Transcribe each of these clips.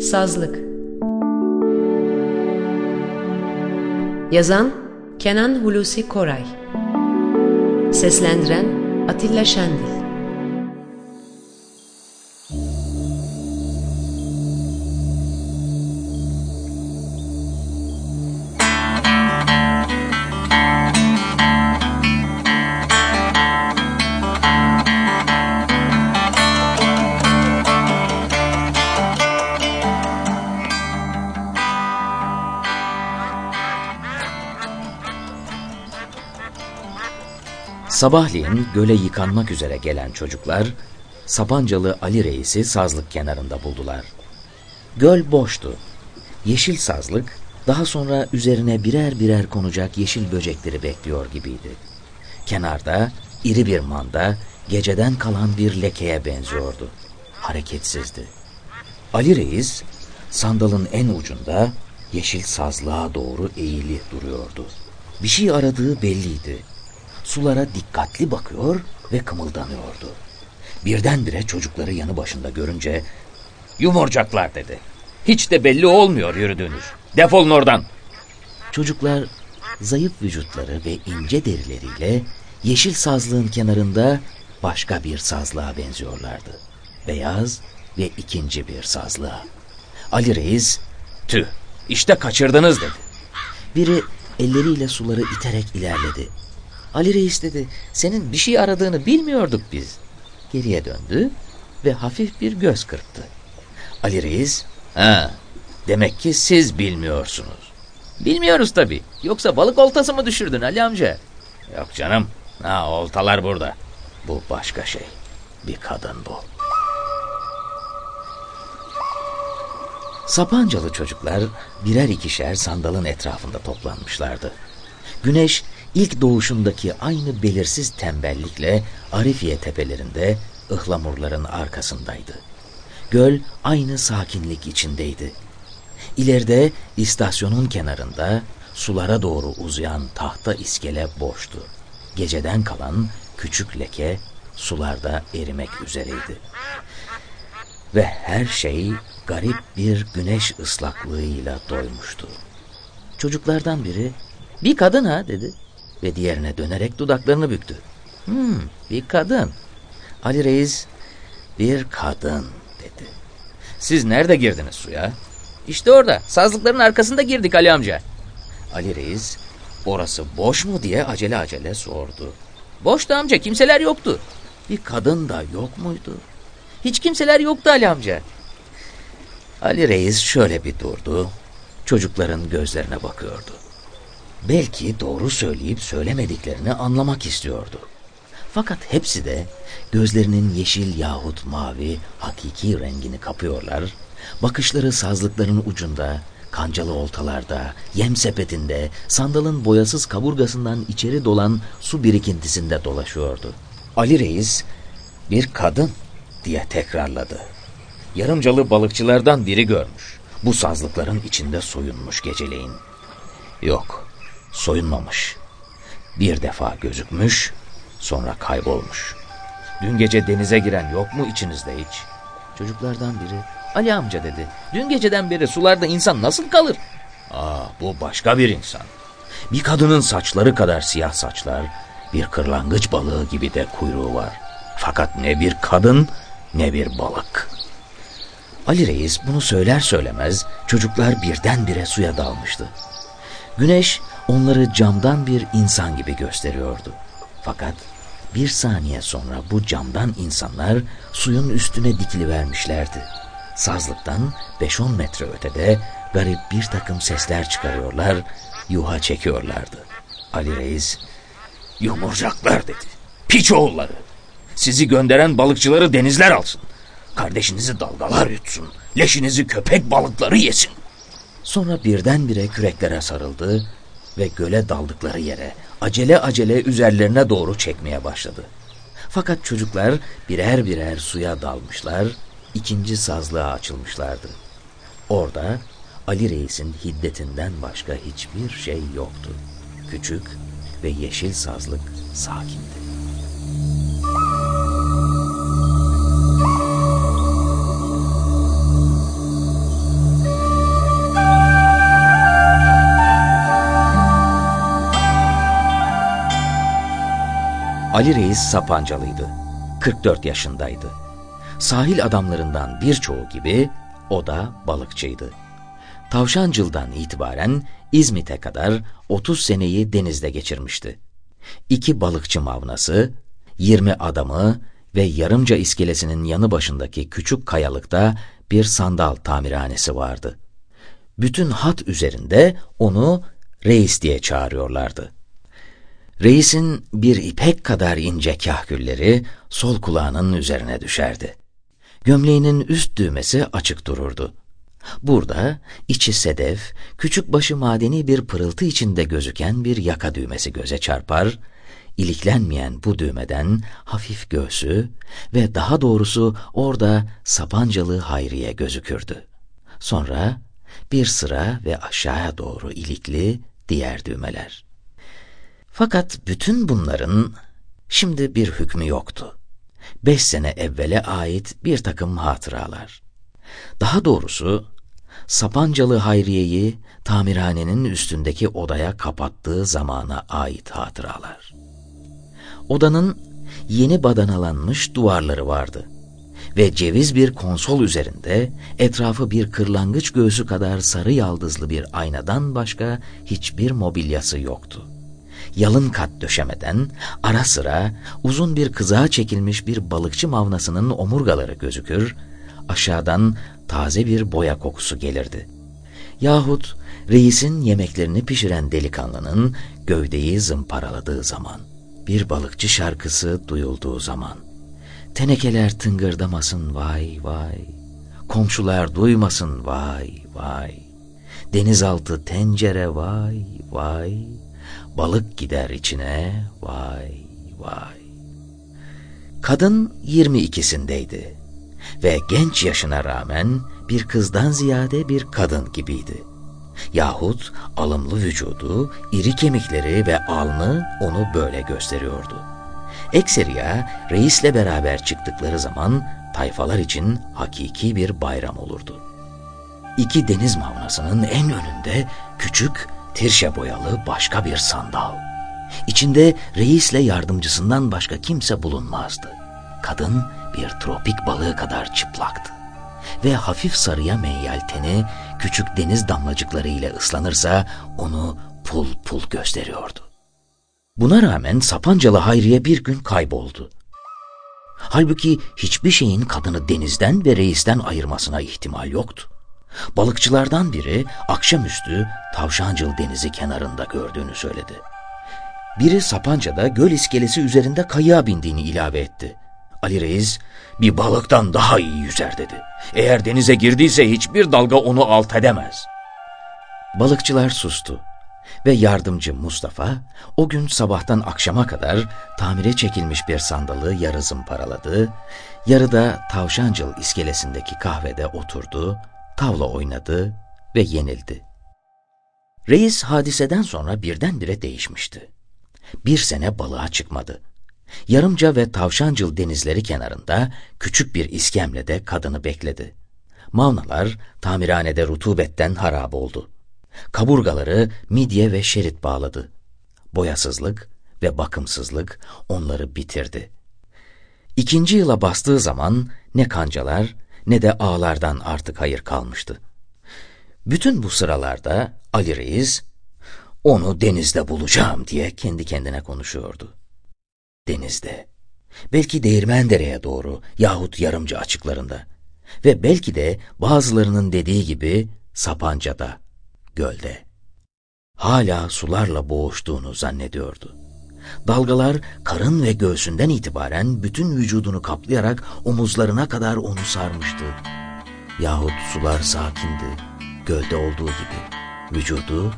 Sazlık. Yazan Kenan Hulusi Koray. Seslendiren Atilla Şendil Sabahleyin göle yıkanmak üzere gelen çocuklar Sapancalı Ali Reis'i sazlık kenarında buldular. Göl boştu. Yeşil sazlık daha sonra üzerine birer birer konacak yeşil böcekleri bekliyor gibiydi. Kenarda iri bir manda geceden kalan bir lekeye benziyordu. Hareketsizdi. Ali Reis sandalın en ucunda yeşil sazlığa doğru eğili duruyordu. Bir şey aradığı belliydi sulara dikkatli bakıyor ve kımıldanıyordu. Birdenbire çocukları yanı başında görünce yumurcaklar dedi. Hiç de belli olmuyor yürüdüğünüz. Defolun oradan. Çocuklar zayıf vücutları ve ince derileriyle yeşil sazlığın kenarında başka bir sazlığa benziyorlardı. Beyaz ve ikinci bir sazlığa. Ali Reis, tüh işte kaçırdınız dedi. Biri elleriyle suları iterek ilerledi. Ali Reis dedi, senin bir şey aradığını bilmiyorduk biz. Geriye döndü ve hafif bir göz kırptı. Ali Reis, ha, demek ki siz bilmiyorsunuz. Bilmiyoruz tabii. Yoksa balık oltası mı düşürdün Ali amca? Yok canım. Ha, oltalar burada. Bu başka şey. Bir kadın bu. Sapancalı çocuklar birer ikişer sandalın etrafında toplanmışlardı. Güneş ilk doğuşundaki aynı belirsiz tembellikle Arifiye tepelerinde ıhlamurların arkasındaydı. Göl aynı sakinlik içindeydi. İleride istasyonun kenarında sulara doğru uzayan tahta iskele boştu. Geceden kalan küçük leke sularda erimek üzereydi. Ve her şey garip bir güneş ıslaklığıyla doymuştu. Çocuklardan biri bir kadın ha dedi ve diğerine dönerek dudaklarını büktü. Hmm, bir kadın. Ali Reis bir kadın dedi. Siz nerede girdiniz suya? İşte orada sazlıkların arkasında girdik Ali amca. Ali Reis orası boş mu diye acele acele sordu. Boştu amca kimseler yoktu. Bir kadın da yok muydu? Hiç kimseler yoktu Ali amca. Ali Reis şöyle bir durdu. Çocukların gözlerine bakıyordu. Belki doğru söyleyip söylemediklerini anlamak istiyordu. Fakat hepsi de gözlerinin yeşil yahut mavi hakiki rengini kapıyorlar, bakışları sazlıkların ucunda, kancalı oltalarda, yem sepetinde, sandalın boyasız kaburgasından içeri dolan su birikintisinde dolaşıyordu. Ali Reis, bir kadın diye tekrarladı. Yarımcalı balıkçılardan biri görmüş. Bu sazlıkların içinde soyunmuş geceleyin. Yok, soyunmamış. Bir defa gözükmüş, sonra kaybolmuş. Dün gece denize giren yok mu içinizde hiç? Çocuklardan biri, Ali amca dedi. Dün geceden beri sularda insan nasıl kalır? Aa, bu başka bir insan. Bir kadının saçları kadar siyah saçlar, bir kırlangıç balığı gibi de kuyruğu var. Fakat ne bir kadın ne bir balık. Ali Reis bunu söyler söylemez çocuklar birdenbire suya dalmıştı. Güneş onları camdan bir insan gibi gösteriyordu. Fakat bir saniye sonra bu camdan insanlar suyun üstüne dikilivermişlerdi. Sazlıktan 5-10 metre ötede garip bir takım sesler çıkarıyorlar, yuha çekiyorlardı. Ali Reis, yumurcaklar dedi. Piç oğulları. Sizi gönderen balıkçıları denizler alsın. Kardeşinizi dalgalar yutsun. Leşinizi köpek balıkları yesin. Sonra birdenbire küreklere sarıldı ve göle daldıkları yere acele acele üzerlerine doğru çekmeye başladı. Fakat çocuklar birer birer suya dalmışlar, ikinci sazlığa açılmışlardı. Orada Ali Reis'in hiddetinden başka hiçbir şey yoktu. Küçük ve yeşil sazlık sakindi. Ali Reis Sapancalıydı. 44 yaşındaydı. Sahil adamlarından birçoğu gibi o da balıkçıydı. Tavşancıl'dan itibaren İzmit'e kadar 30 seneyi denizde geçirmişti. İki balıkçı mavnası, 20 adamı ve Yarımca iskelesinin yanı başındaki küçük kayalıkta bir sandal tamirhanesi vardı. Bütün hat üzerinde onu reis diye çağırıyorlardı. Reisin bir ipek kadar ince kahkülleri sol kulağının üzerine düşerdi. Gömleğinin üst düğmesi açık dururdu. Burada içi sedef, küçük başı madeni bir pırıltı içinde gözüken bir yaka düğmesi göze çarpar, iliklenmeyen bu düğmeden hafif göğsü ve daha doğrusu orada Sapancalı Hayriye gözükürdü. Sonra bir sıra ve aşağıya doğru ilikli diğer düğmeler. Fakat bütün bunların şimdi bir hükmü yoktu. Beş sene evvele ait bir takım hatıralar. Daha doğrusu Sapancalı Hayriye'yi tamirhanenin üstündeki odaya kapattığı zamana ait hatıralar. Odanın yeni badanalanmış duvarları vardı ve ceviz bir konsol üzerinde etrafı bir kırlangıç göğsü kadar sarı yaldızlı bir aynadan başka hiçbir mobilyası yoktu. Yalın kat döşemeden ara sıra uzun bir kızağa çekilmiş bir balıkçı mavnasının omurgaları gözükür, aşağıdan taze bir boya kokusu gelirdi. Yahut reisin yemeklerini pişiren delikanlının gövdeyi zımparaladığı zaman, bir balıkçı şarkısı duyulduğu zaman, tenekeler tıngırdamasın vay vay, komşular duymasın vay vay, denizaltı tencere vay vay, balık gider içine vay vay. Kadın 22'sindeydi ve genç yaşına rağmen bir kızdan ziyade bir kadın gibiydi. Yahut alımlı vücudu, iri kemikleri ve alnı onu böyle gösteriyordu. Ekseriya reisle beraber çıktıkları zaman tayfalar için hakiki bir bayram olurdu. İki deniz mavnasının en önünde küçük, tirşe boyalı başka bir sandal. İçinde reisle yardımcısından başka kimse bulunmazdı. Kadın bir tropik balığı kadar çıplaktı. Ve hafif sarıya meyyal teni küçük deniz damlacıkları ile ıslanırsa onu pul pul gösteriyordu. Buna rağmen Sapancalı Hayriye bir gün kayboldu. Halbuki hiçbir şeyin kadını denizden ve reisten ayırmasına ihtimal yoktu. Balıkçılardan biri akşamüstü Tavşancıl denizi kenarında gördüğünü söyledi. Biri Sapanca'da göl iskelesi üzerinde kayığa bindiğini ilave etti. Ali Reis bir balıktan daha iyi yüzer dedi. Eğer denize girdiyse hiçbir dalga onu alt edemez. Balıkçılar sustu ve yardımcı Mustafa o gün sabahtan akşama kadar tamire çekilmiş bir sandalı yarı zımparaladı, yarı da Tavşancıl iskelesindeki kahvede oturdu, tavla oynadı ve yenildi. Reis hadiseden sonra birdenbire değişmişti. Bir sene balığa çıkmadı. Yarımca ve Tavşancıl denizleri kenarında küçük bir iskemlede kadını bekledi. Mavnalar tamirhanede rutubetten harap oldu. Kaburgaları midye ve şerit bağladı. Boyasızlık ve bakımsızlık onları bitirdi. İkinci yıla bastığı zaman ne kancalar ne de ağlardan artık hayır kalmıştı. Bütün bu sıralarda Ali Reis, onu denizde bulacağım diye kendi kendine konuşuyordu denizde. Belki Değirmendere'ye doğru yahut Yarımcı açıklarında. Ve belki de bazılarının dediği gibi Sapanca'da, gölde. Hala sularla boğuştuğunu zannediyordu. Dalgalar karın ve göğsünden itibaren bütün vücudunu kaplayarak omuzlarına kadar onu sarmıştı. Yahut sular sakindi, gölde olduğu gibi. Vücudu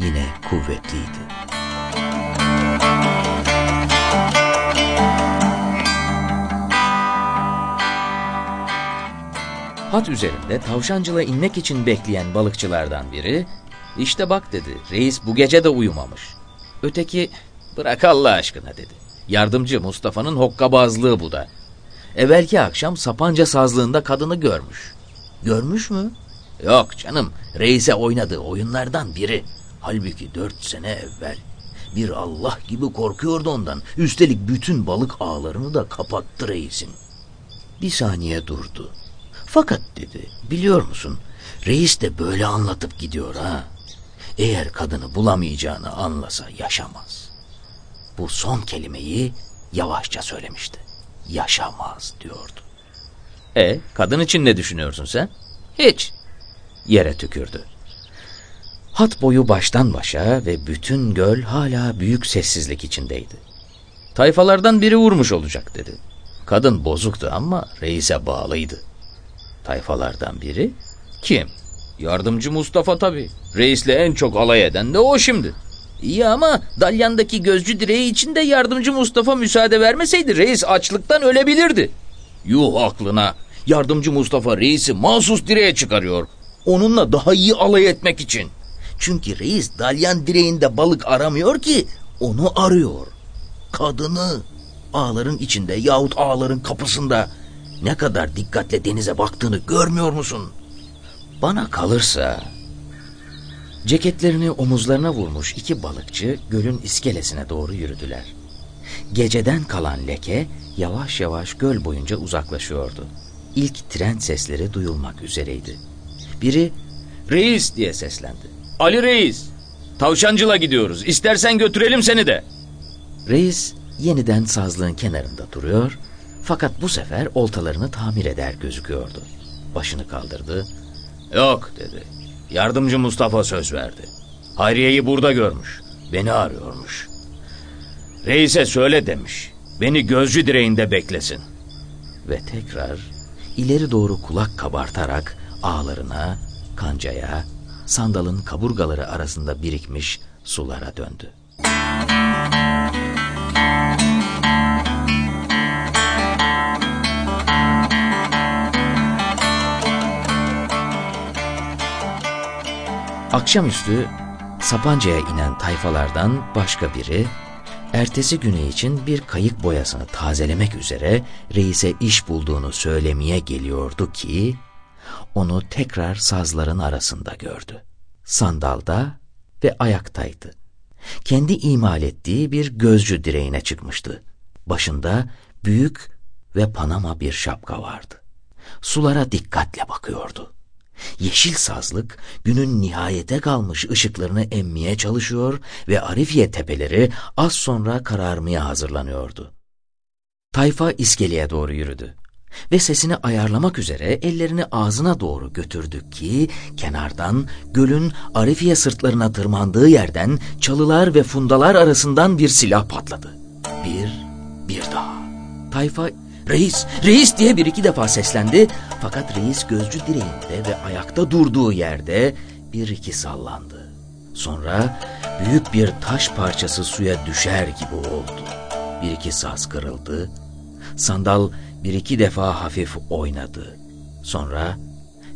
yine kuvvetliydi. Hat üzerinde tavşancıla inmek için bekleyen balıkçılardan biri, işte bak dedi, reis bu gece de uyumamış. Öteki, bırak Allah aşkına dedi. Yardımcı Mustafa'nın hokkabazlığı bu da. Evvelki akşam Sapanca sazlığında kadını görmüş. Görmüş mü? Yok canım, reise oynadığı oyunlardan biri. Halbuki dört sene evvel. Bir Allah gibi korkuyordu ondan. Üstelik bütün balık ağlarını da kapattı reisin. Bir saniye durdu. Fakat dedi, biliyor musun? Reis de böyle anlatıp gidiyor ha. Eğer kadını bulamayacağını anlasa yaşamaz. Bu son kelimeyi yavaşça söylemişti. Yaşamaz diyordu. E, kadın için ne düşünüyorsun sen? Hiç. Yere tükürdü. Hat boyu baştan başa ve bütün göl hala büyük sessizlik içindeydi. Tayfalardan biri vurmuş olacak dedi. Kadın bozuktu ama reise bağlıydı. Tayfalardan biri kim? Yardımcı Mustafa tabii. Reisle en çok alay eden de o şimdi. İyi ama Dalyan'daki gözcü direği için de yardımcı Mustafa müsaade vermeseydi reis açlıktan ölebilirdi. Yuh aklına. Yardımcı Mustafa reisi mahsus direğe çıkarıyor. Onunla daha iyi alay etmek için. Çünkü reis dalyan direğinde balık aramıyor ki onu arıyor. Kadını ağların içinde yahut ağların kapısında ne kadar dikkatle denize baktığını görmüyor musun? Bana kalırsa ceketlerini omuzlarına vurmuş iki balıkçı gölün iskelesine doğru yürüdüler. Geceden kalan leke yavaş yavaş göl boyunca uzaklaşıyordu. İlk tren sesleri duyulmak üzereydi. Biri reis diye seslendi. Ali reis tavşancıla gidiyoruz İstersen götürelim seni de. Reis yeniden sazlığın kenarında duruyor fakat bu sefer oltalarını tamir eder gözüküyordu. Başını kaldırdı. Yok dedi. Yardımcı Mustafa söz verdi. Hayriye'yi burada görmüş. Beni arıyormuş. Reis'e söyle demiş. Beni gözcü direğinde beklesin. Ve tekrar ileri doğru kulak kabartarak ağlarına, kancaya, sandalın kaburgaları arasında birikmiş sulara döndü. Akşamüstü Sapanca'ya inen tayfalardan başka biri ertesi günü için bir kayık boyasını tazelemek üzere reise iş bulduğunu söylemeye geliyordu ki onu tekrar sazların arasında gördü. Sandalda ve ayaktaydı. Kendi imal ettiği bir gözcü direğine çıkmıştı. Başında büyük ve panama bir şapka vardı. Sulara dikkatle bakıyordu. Yeşil sazlık günün nihayete kalmış ışıklarını emmeye çalışıyor ve Arifiye tepeleri az sonra kararmaya hazırlanıyordu. Tayfa iskeleye doğru yürüdü ve sesini ayarlamak üzere ellerini ağzına doğru götürdü ki kenardan gölün Arifiye sırtlarına tırmandığı yerden çalılar ve fundalar arasından bir silah patladı. Bir, bir daha. Tayfa reis, reis diye bir iki defa seslendi fakat reis gözcü direğinde ve ayakta durduğu yerde bir iki sallandı. Sonra büyük bir taş parçası suya düşer gibi oldu. Bir iki saz kırıldı. Sandal bir iki defa hafif oynadı. Sonra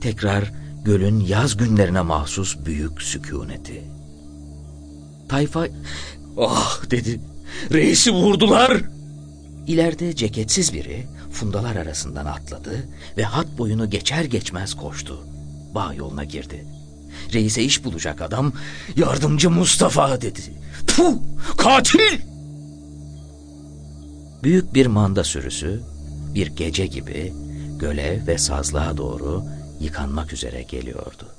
tekrar gölün yaz günlerine mahsus büyük sükuneti. Tayfa ah dedi reisi vurdular. İleride ceketsiz biri fundalar arasından atladı ve hat boyunu geçer geçmez koştu. Bağ yoluna girdi. Reise iş bulacak adam yardımcı Mustafa dedi. Puh katil! Büyük bir manda sürüsü bir gece gibi göle ve sazlığa doğru yıkanmak üzere geliyordu.